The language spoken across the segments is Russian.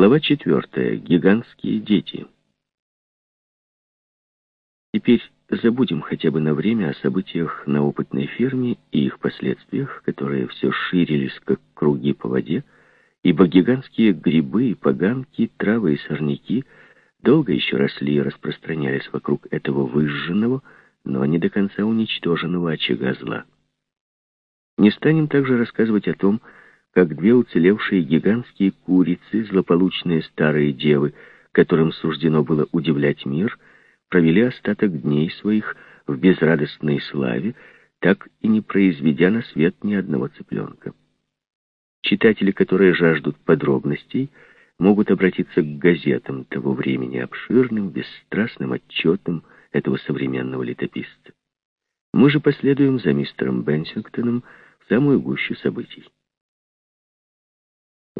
Глава четвертая. Гигантские дети. Теперь забудем хотя бы на время о событиях на опытной ферме и их последствиях, которые все ширились, как круги по воде, ибо гигантские грибы и поганки, травы и сорняки долго еще росли и распространялись вокруг этого выжженного, но не до конца уничтоженного очага зла. Не станем также рассказывать о том, как две уцелевшие гигантские курицы, злополучные старые девы, которым суждено было удивлять мир, провели остаток дней своих в безрадостной славе, так и не произведя на свет ни одного цыпленка. Читатели, которые жаждут подробностей, могут обратиться к газетам того времени, обширным, бесстрастным отчетам этого современного летописца. Мы же последуем за мистером Бенсингтоном в самую гущу событий.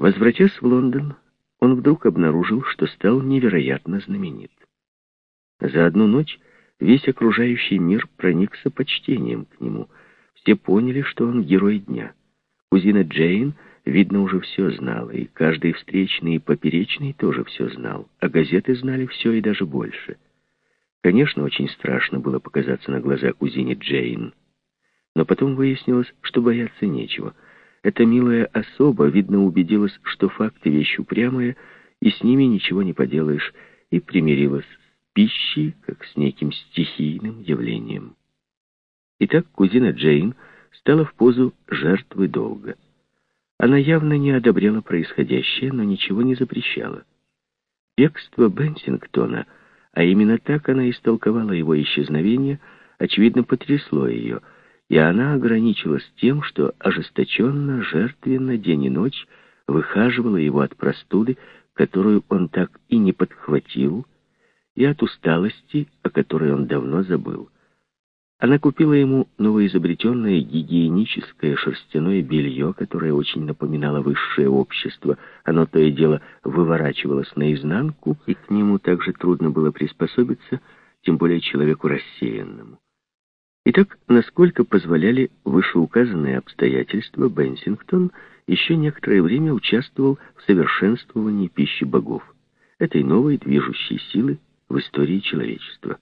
Возвратясь в Лондон, он вдруг обнаружил, что стал невероятно знаменит. За одну ночь весь окружающий мир проникся почтением к нему. Все поняли, что он герой дня. Кузина Джейн, видно, уже все знала, и каждый встречный и поперечный тоже все знал, а газеты знали все и даже больше. Конечно, очень страшно было показаться на глаза кузине Джейн, но потом выяснилось, что бояться нечего — эта милая особа, видно, убедилась, что факты вещь упрямая, и с ними ничего не поделаешь, и примирилась с пищей, как с неким стихийным явлением. Итак, кузина Джейн стала в позу жертвы долга. Она явно не одобряла происходящее, но ничего не запрещала. Бегство Бенсингтона, а именно так она истолковала его исчезновение, очевидно, потрясло ее — и она ограничилась тем, что ожесточенно, жертвенно, день и ночь выхаживала его от простуды, которую он так и не подхватил, и от усталости, о которой он давно забыл. Она купила ему новоизобретенное гигиеническое шерстяное белье, которое очень напоминало высшее общество. Оно то и дело выворачивалось наизнанку, и к нему также трудно было приспособиться, тем более человеку рассеянному. Итак, насколько позволяли вышеуказанные обстоятельства, Бенсингтон еще некоторое время участвовал в совершенствовании пищи богов, этой новой движущей силы в истории человечества.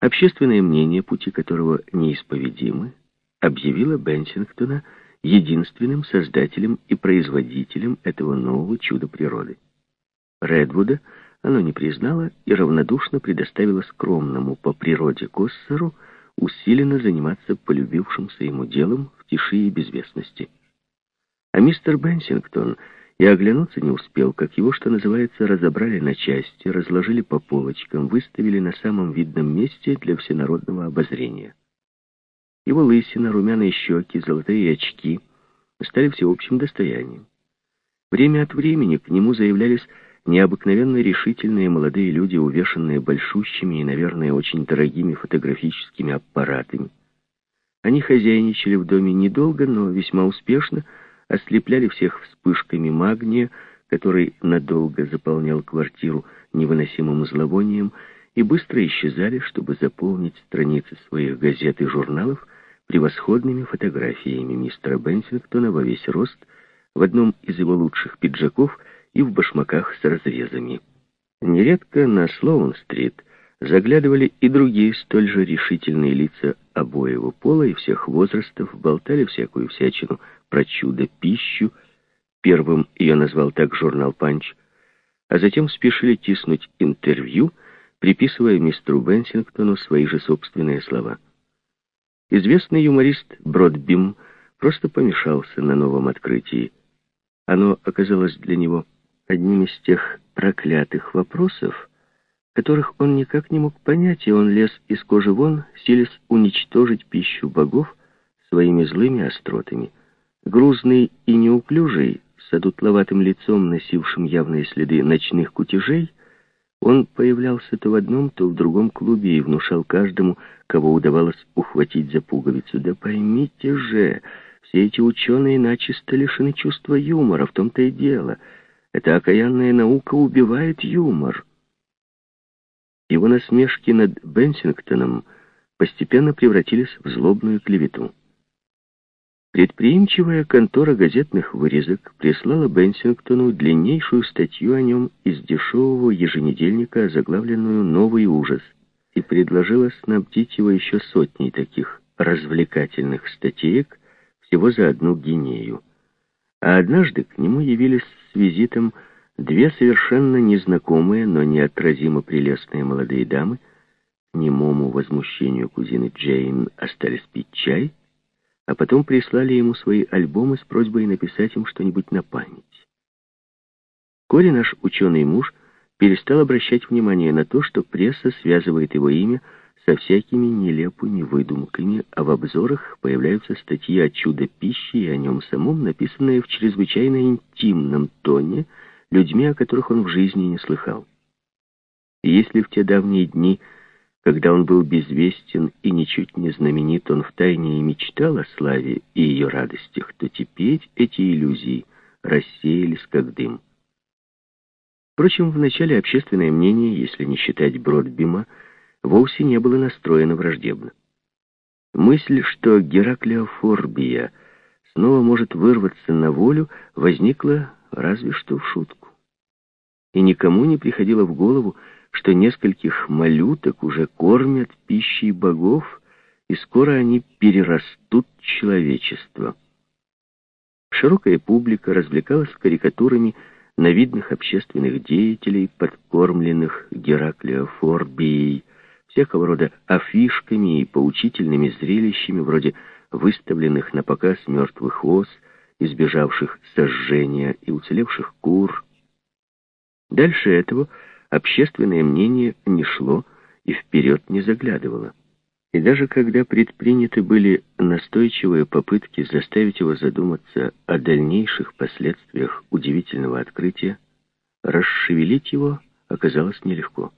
Общественное мнение, пути которого неисповедимы, объявило Бенсингтона единственным создателем и производителем этого нового чуда природы. Редвуда оно не признало и равнодушно предоставило скромному по природе Коссеру усиленно заниматься полюбившимся ему делом в тиши и безвестности. А мистер Бенсингтон и оглянуться не успел, как его, что называется, разобрали на части, разложили по полочкам, выставили на самом видном месте для всенародного обозрения. Его лысина, румяные щеки, золотые очки стали всеобщим достоянием. Время от времени к нему заявлялись необыкновенно решительные молодые люди, увешанные большущими и, наверное, очень дорогими фотографическими аппаратами. Они хозяйничали в доме недолго, но весьма успешно, ослепляли всех вспышками магния, который надолго заполнял квартиру невыносимым зловонием, и быстро исчезали, чтобы заполнить страницы своих газет и журналов превосходными фотографиями мистера Бенсингтона во весь рост в одном из его лучших пиджаков — и в башмаках с разрезами. Нередко на Слоун-стрит заглядывали и другие столь же решительные лица обоего пола и всех возрастов, болтали всякую всячину про чудо-пищу. Первым ее назвал так журнал «Панч», а затем спешили тиснуть интервью, приписывая мистеру Бенсингтону свои же собственные слова. Известный юморист Бродбим просто помешался на новом открытии. Оно оказалось для него одним из тех проклятых вопросов, которых он никак не мог понять, и он лез из кожи вон, силясь уничтожить пищу богов своими злыми остротами. Грузный и неуклюжий, с одутловатым лицом, носившим явные следы ночных кутежей, он появлялся то в одном, то в другом клубе и внушал каждому, кого удавалось ухватить за пуговицу. «Да поймите же, все эти ученые начисто лишены чувства юмора, в том-то и дело». Эта окаянная наука убивает юмор. Его насмешки над Бенсингтоном постепенно превратились в злобную клевету. Предприимчивая контора газетных вырезок прислала Бенсингтону длиннейшую статью о нем из дешевого еженедельника, заглавленную «Новый ужас», и предложила снабдить его еще сотней таких развлекательных статеек всего за одну гинею. А однажды к нему явились с визитом две совершенно незнакомые, но неотразимо прелестные молодые дамы, немому возмущению кузины Джейн остались пить чай — а потом прислали ему свои альбомы с просьбой написать им что-нибудь на память. Вскоре наш ученый муж перестал обращать внимание на то, что пресса связывает его имя со всякими нелепыми выдумками, а в обзорах появляются статьи о чудо-пище и о нем самом, написанные в чрезвычайно интимном тоне людьми, о которых он в жизни не слыхал. И если в те давние дни когда он был безвестен и ничуть не знаменит, он втайне и мечтал о славе и ее радостях, то теперь эти иллюзии рассеялись как дым. Впрочем, вначале общественное мнение, если не считать Бродбима, вовсе не было настроено враждебно. Мысль, что Гераклеофорбия снова может вырваться на волю, возникла разве что в шутку. И никому не приходило в голову, что нескольких малюток уже кормят пищей богов, и скоро они перерастут человечество. Широкая публика развлекалась карикатурами на видных общественных деятелей, подкормленных Гераклеофорбией, всякого рода афишками и поучительными зрелищами, вроде выставленных на показ мертвых ос, избежавших сожжения и уцелевших кур. Дальше этого общественное мнение не шло и вперед не заглядывало. И даже когда предприняты были настойчивые попытки заставить его задуматься о дальнейших последствиях удивительного открытия, расшевелить его оказалось нелегко.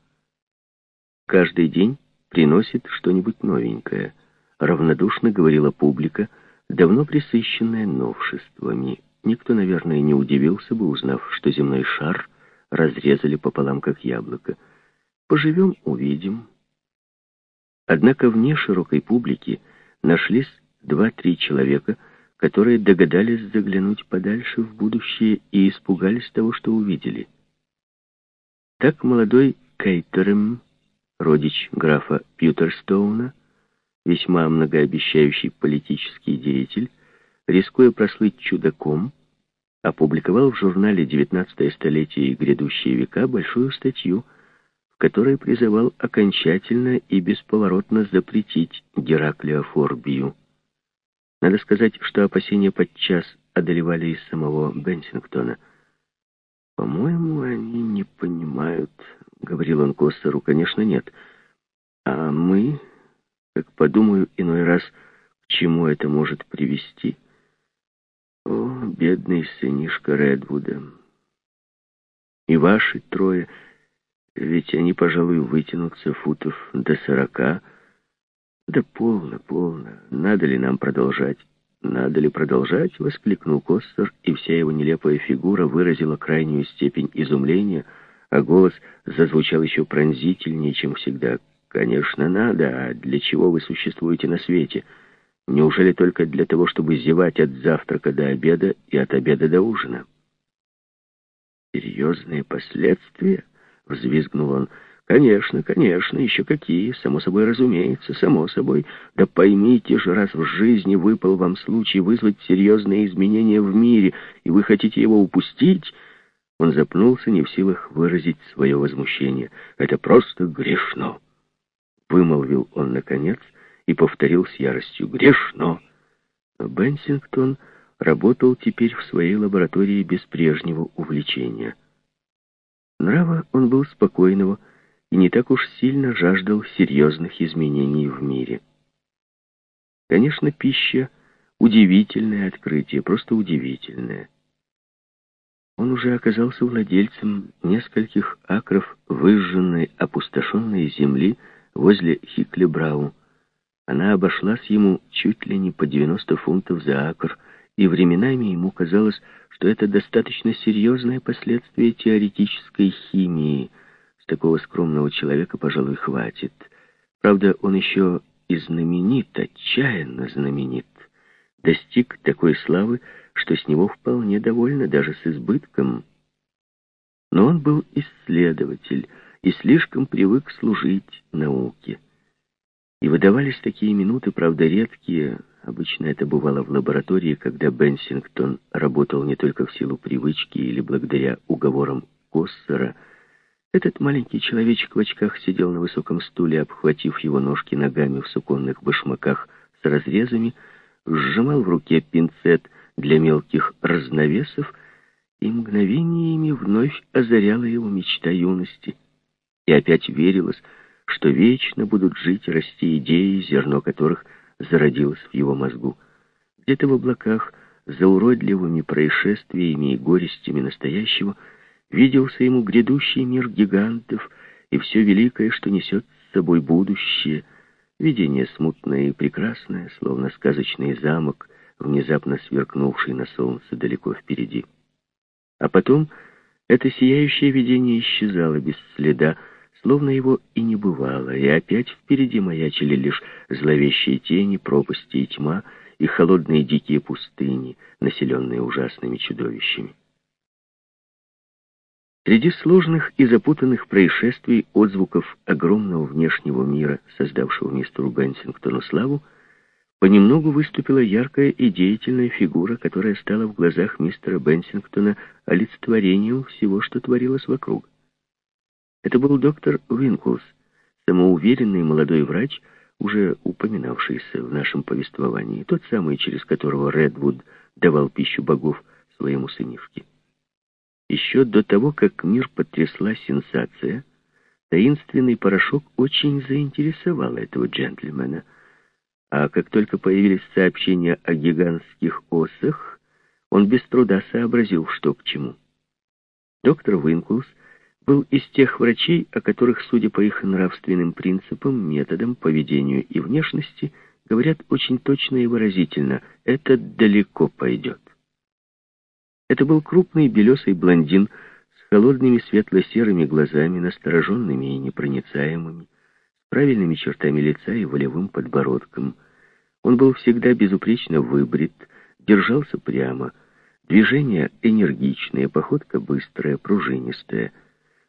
Каждый день приносит что-нибудь новенькое, равнодушно говорила публика, давно присыщенная новшествами. Никто, наверное, не удивился бы, узнав, что земной шар — разрезали пополам, как яблоко. Поживем — увидим. Однако вне широкой публики нашлись два-три человека, которые догадались заглянуть подальше в будущее и испугались того, что увидели. Так молодой Кейтерем, родич графа Пьютерстоуна, весьма многообещающий политический деятель, рискуя прослыть чудаком, опубликовал в журнале «XIX столетие и грядущие века» большую статью, в которой призывал окончательно и бесповоротно запретить Гераклеофорбию. Надо сказать, что опасения подчас одолевали и самого Бенсингтона. «По-моему, они не понимают», — говорил он Костеру, — «конечно, нет. А мы, как подумаю иной раз, к чему это может привести». О, бедный сынишка Редвуда. И ваши трое, ведь они, пожалуй, вытянутся футов до сорока. Да полно, полно. Надо ли нам продолжать? «Надо ли продолжать?» — воскликнул Костер, и вся его нелепая фигура выразила крайнюю степень изумления, а голос зазвучал еще пронзительнее, чем всегда. «Конечно, надо. А для чего вы существуете на свете?» Неужели только для того, чтобы зевать от завтрака до обеда и от обеда до ужина? «Серьезные последствия?» — взвизгнул он. «Конечно, конечно, еще какие, само собой разумеется, само собой. Да поймите же, раз в жизни выпал вам случай вызвать серьезные изменения в мире, и вы хотите его упустить...» Он запнулся, не в силах выразить свое возмущение. «Это просто грешно!» Вымолвил он, наконец, — и повторил с яростью «Грешно!». Бенсингтон работал теперь в своей лаборатории без прежнего увлечения. Нрава он был спокойного и не так уж сильно жаждал серьезных изменений в мире. Конечно, пища — удивительное открытие, просто удивительное. Он уже оказался владельцем нескольких акров выжженной, опустошенной земли возле Хиклебрау, она обошлась ему чуть ли не по 90 фунтов за акр, и временами ему казалось, что это достаточно серьезное последствие теоретической химии. С такого скромного человека, пожалуй, хватит. Правда, он еще и знаменит, отчаянно знаменит. Достиг такой славы, что с него вполне довольно, даже с избытком. Но он был исследователь и слишком привык служить науке. И выдавались такие минуты, правда, редкие. Обычно это бывало в лаборатории, когда Бенсингтон работал не только в силу привычки или благодаря уговорам Коссера. Этот маленький человечек в очках сидел на высоком стуле, обхватив его ножки ногами в суконных башмаках с разрезами, сжимал в руке пинцет для мелких разновесов, и мгновениями вновь озаряла его мечта юности. И опять верилось, что вечно будут жить и расти идеи, зерно которых зародилось в его мозгу. Где-то в облаках, за уродливыми происшествиями и горестями настоящего, виделся ему грядущий мир гигантов и все великое, что несет с собой будущее. Видение смутное и прекрасное, словно сказочный замок, внезапно сверкнувший на солнце далеко впереди. А потом это сияющее видение исчезало без следа, словно его и не бывало, и опять впереди маячили лишь зловещие тени, пропасти и тьма, и холодные дикие пустыни, населенные ужасными чудовищами. Среди сложных и запутанных происшествий, отзвуков огромного внешнего мира, создавшего мистеру Бенсингтону славу, понемногу выступила яркая и деятельная фигура, которая стала в глазах мистера Бенсингтона олицетворением всего, что творилось вокруг. Это был доктор Винклс, самоуверенный молодой врач, уже упоминавшийся в нашем повествовании, тот самый, через которого Редвуд давал пищу богов своему сынишке. Еще до того, как мир потрясла сенсация, таинственный порошок очень заинтересовал этого джентльмена, а как только появились сообщения о гигантских осах, он без труда сообразил, что к чему. Доктор Винклс был из тех врачей, о которых, судя по их нравственным принципам, методам, поведению и внешности, говорят очень точно и выразительно «это далеко пойдет». Это был крупный белесый блондин с холодными светло-серыми глазами, настороженными и непроницаемыми, с правильными чертами лица и волевым подбородком. Он был всегда безупречно выбрит, держался прямо, движения энергичные, походка быстрая, пружинистая —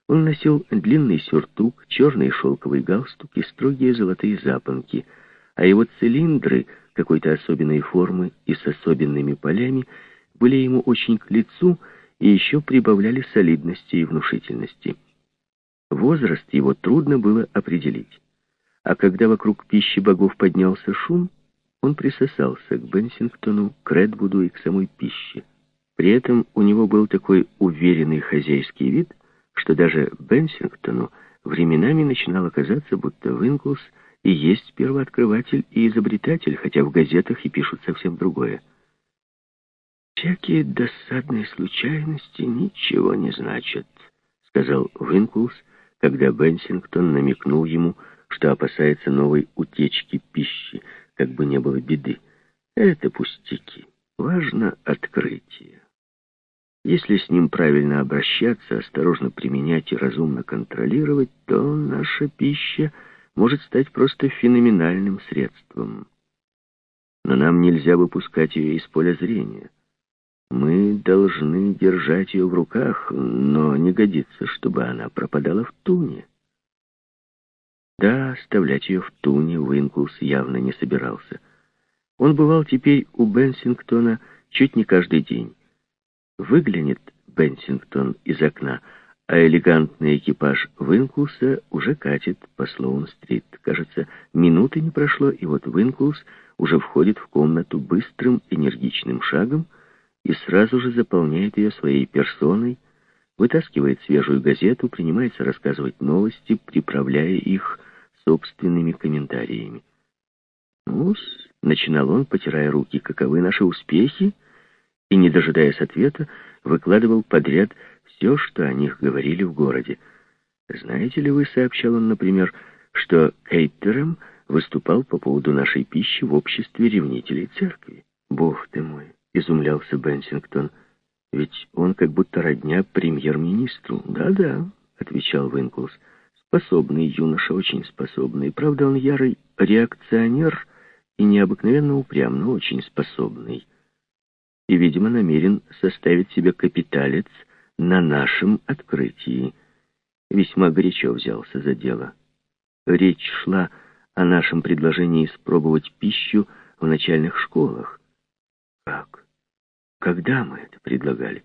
он носил длинный сюртук, черный шелковый галстук и строгие золотые запонки, а его цилиндры какой-то особенной формы и с особенными полями были ему очень к лицу и еще прибавляли солидности и внушительности. Возраст его трудно было определить. А когда вокруг пищи богов поднялся шум, он присосался к Бенсингтону, к Редвуду и к самой пище. При этом у него был такой уверенный хозяйский вид, что даже Бенсингтону временами начинало казаться, будто Винклс и есть первооткрыватель и изобретатель, хотя в газетах и пишут совсем другое. «Всякие досадные случайности ничего не значат», — сказал Винклс, когда Бенсингтон намекнул ему, что опасается новой утечки пищи, как бы не было беды. «Это пустяки. Важно открытие». Если с ним правильно обращаться, осторожно применять и разумно контролировать, то наша пища может стать просто феноменальным средством. Но нам нельзя выпускать ее из поля зрения. Мы должны держать ее в руках, но не годится, чтобы она пропадала в туне. Да, оставлять ее в туне Уинклс явно не собирался. Он бывал теперь у Бенсингтона чуть не каждый день. Выглянет Бенсингтон из окна, а элегантный экипаж Винклуса уже катит по Слоун-стрит. Кажется, минуты не прошло, и вот Винклус уже входит в комнату быстрым, энергичным шагом и сразу же заполняет ее своей персоной, вытаскивает свежую газету, принимается рассказывать новости, приправляя их собственными комментариями. ну начинал он, потирая руки, — «каковы наши успехи?» и, не дожидаясь ответа, выкладывал подряд все, что о них говорили в городе. «Знаете ли вы, — сообщал он, например, — что Кейтерем выступал по поводу нашей пищи в обществе ревнителей церкви?» «Бог ты мой!» — изумлялся Бенсингтон. «Ведь он как будто родня премьер-министру». «Да-да», — отвечал Винклс. «Способный юноша, очень способный. Правда, он ярый реакционер и необыкновенно упрям, но очень способный. И, видимо, намерен составить себе капиталец на нашем открытии. Весьма горячо взялся за дело. Речь шла о нашем предложении испробовать пищу в начальных школах. Как? Когда мы это предлагали?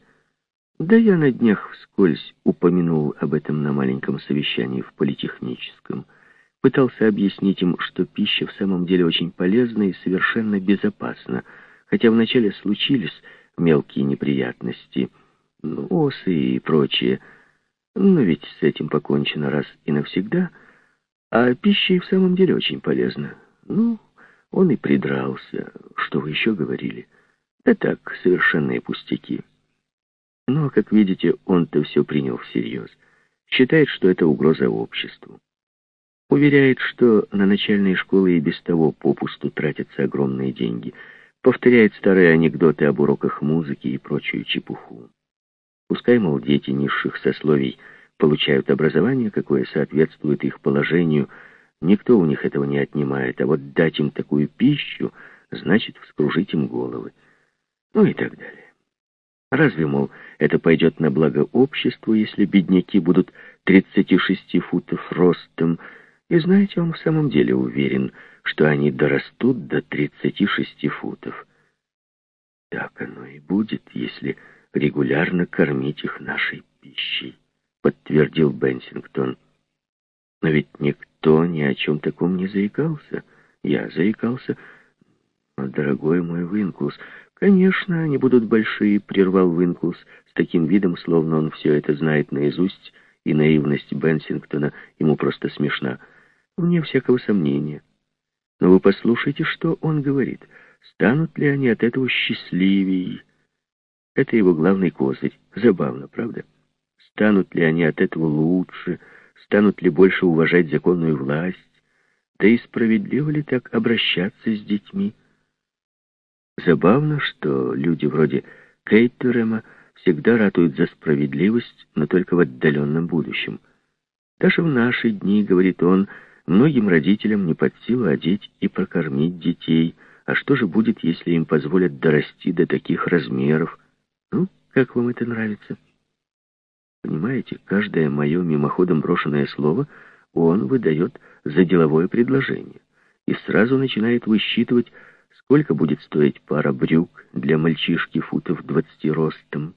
Да я на днях вскользь упомянул об этом на маленьком совещании в политехническом. Пытался объяснить им, что пища в самом деле очень полезна и совершенно безопасна, хотя вначале случились мелкие неприятности, ну, осы и прочее. Но ведь с этим покончено раз и навсегда, а пища и в самом деле очень полезна. Ну, он и придрался. Что вы еще говорили? Да так, совершенные пустяки. Но, как видите, он-то все принял всерьез. Считает, что это угроза обществу. Уверяет, что на начальные школы и без того попусту тратятся огромные деньги. Повторяет старые анекдоты об уроках музыки и прочую чепуху. Пускай, мол, дети низших сословий получают образование, какое соответствует их положению, никто у них этого не отнимает, а вот дать им такую пищу, значит вскружить им головы. Ну и так далее. Разве, мол, это пойдет на благо обществу, если бедняки будут 36 футов ростом? И знаете, он в самом деле уверен, что они дорастут до 36 футов. Так оно и будет, если регулярно кормить их нашей пищей, подтвердил Бенсингтон. Но ведь никто ни о чем таком не заикался. Я заикался. Дорогой мой Винкус, «Конечно, они будут большие», — прервал Винклс с таким видом, словно он все это знает наизусть, и наивность Бенсингтона ему просто смешна. Вне всякого сомнения. Но вы послушайте, что он говорит. Станут ли они от этого счастливее? Это его главный козырь. Забавно, правда? Станут ли они от этого лучше? Станут ли больше уважать законную власть? Да и справедливо ли так обращаться с детьми? Забавно, что люди вроде Кейтерема всегда ратуют за справедливость, но только в отдаленном будущем. Даже в наши дни, говорит он, многим родителям не под силу одеть и прокормить детей. А что же будет, если им позволят дорасти до таких размеров? Ну, как вам это нравится? Понимаете, каждое мое мимоходом брошенное слово он выдает за деловое предложение и сразу начинает высчитывать, Сколько будет стоить пара брюк для мальчишки футов двадцати ростом?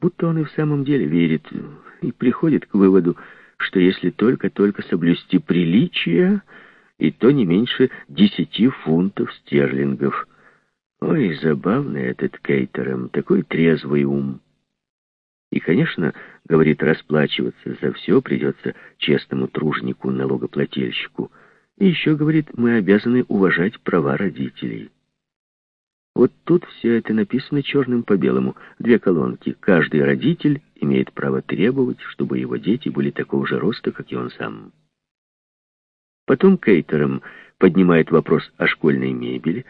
Будто он и в самом деле верит и приходит к выводу, что если только-только соблюсти приличия, и то не меньше десяти фунтов стерлингов. Ой, забавный этот Кейтером, такой трезвый ум. И, конечно, говорит, расплачиваться за все придется честному тружнику-налогоплательщику — и еще, говорит, мы обязаны уважать права родителей. Вот тут все это написано черным по белому. Две колонки. Каждый родитель имеет право требовать, чтобы его дети были такого же роста, как и он сам. Потом Кейтером поднимает вопрос о школьной мебели,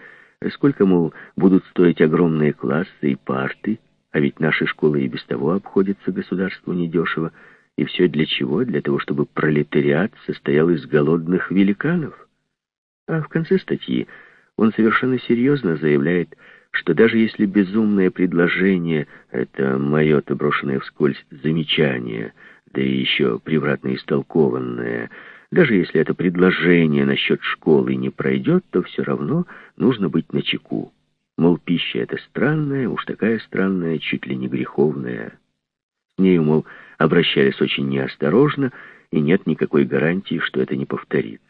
сколько, мол, будут стоить огромные классы и парты, а ведь наши школы и без того обходятся государству недешево, и все для чего? Для того, чтобы пролетариат состоял из голодных великанов. А в конце статьи он совершенно серьезно заявляет, что даже если безумное предложение — это мое-то брошенное вскользь замечание, да и еще превратно истолкованное, даже если это предложение насчет школы не пройдет, то все равно нужно быть начеку. Мол, пища — это странная, уж такая странная, чуть ли не греховная. С нею, мол, обращались очень неосторожно, и нет никакой гарантии, что это не повторится.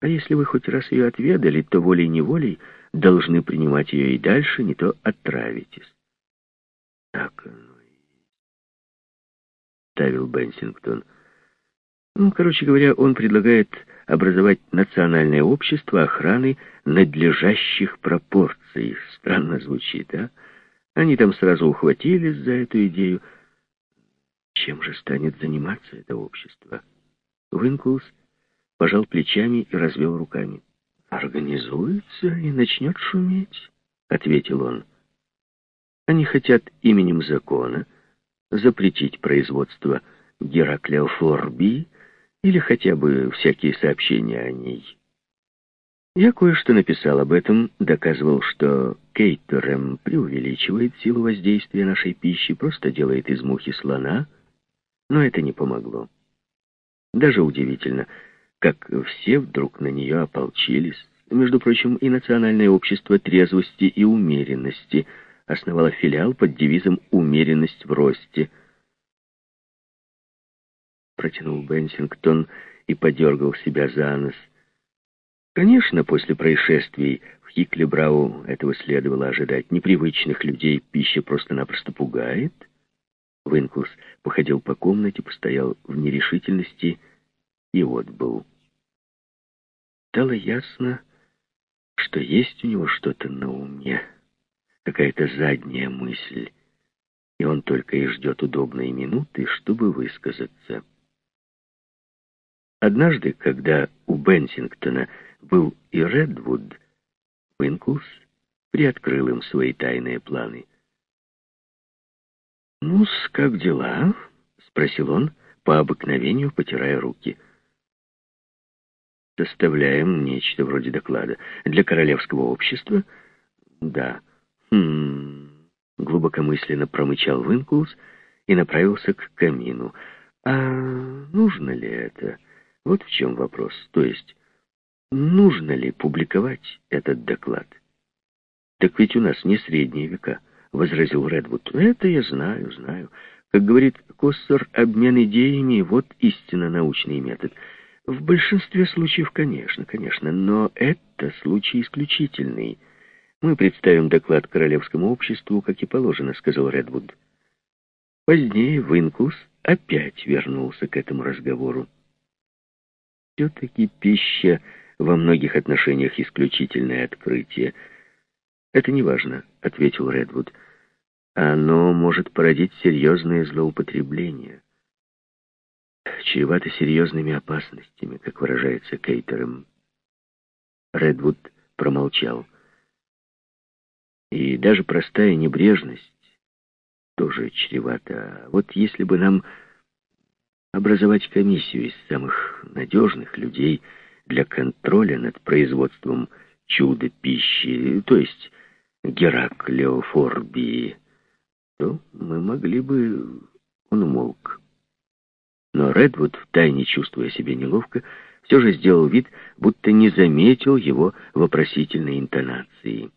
А если вы хоть раз ее отведали, то волей-неволей должны принимать ее и дальше, не то отравитесь. Так оно и ставил Бенсингтон. Ну, короче говоря, он предлагает образовать национальное общество охраны надлежащих пропорций. Странно звучит, а? Они там сразу ухватились за эту идею, чем же станет заниматься это общество? Винклс пожал плечами и развел руками. «Организуется и начнет шуметь», — ответил он. «Они хотят именем закона запретить производство Гераклеофорбии или хотя бы всякие сообщения о ней. Я кое-что написал об этом, доказывал, что Кейтерем преувеличивает силу воздействия нашей пищи, просто делает из мухи слона, но это не помогло. Даже удивительно, как все вдруг на нее ополчились. Между прочим, и Национальное общество трезвости и умеренности основало филиал под девизом «Умеренность в росте». Протянул Бенсингтон и подергал себя за нос. Конечно, после происшествий в Хиклебрау этого следовало ожидать. Непривычных людей пища просто-напросто пугает. Винклс походил по комнате, постоял в нерешительности и отбыл. Стало ясно, что есть у него что-то на уме, какая-то задняя мысль, и он только и ждет удобной минуты, чтобы высказаться. Однажды, когда у Бенсингтона был и Редвуд, Винклс приоткрыл им свои тайные планы. «Ну-с, как дела?» — спросил он, по обыкновению потирая руки — составляем нечто вроде доклада. Для королевского общества? Да. Хм... Глубокомысленно промычал Винкулс и направился к камину. А нужно ли это? Вот в чем вопрос. То есть, нужно ли публиковать этот доклад? Так ведь у нас не средние века, возразил Редвуд. Это я знаю, знаю. Как говорит Коссор, обмен идеями — вот истинно научный метод — в большинстве случаев, конечно, конечно, но это случай исключительный. Мы представим доклад Королевскому обществу, как и положено, сказал Редвуд. Позднее Винкус опять вернулся к этому разговору. Все-таки пища во многих отношениях исключительное открытие. Это не важно, ответил Редвуд. Оно может породить серьезные злоупотребления чревато серьезными опасностями, как выражается Кейтером. Редвуд промолчал. И даже простая небрежность тоже чревата. Вот если бы нам образовать комиссию из самых надежных людей для контроля над производством чудо-пищи, то есть Гераклеофорбии, то мы могли бы... Он умолк. Но Редвуд, втайне чувствуя себя неловко, все же сделал вид, будто не заметил его вопросительной интонации.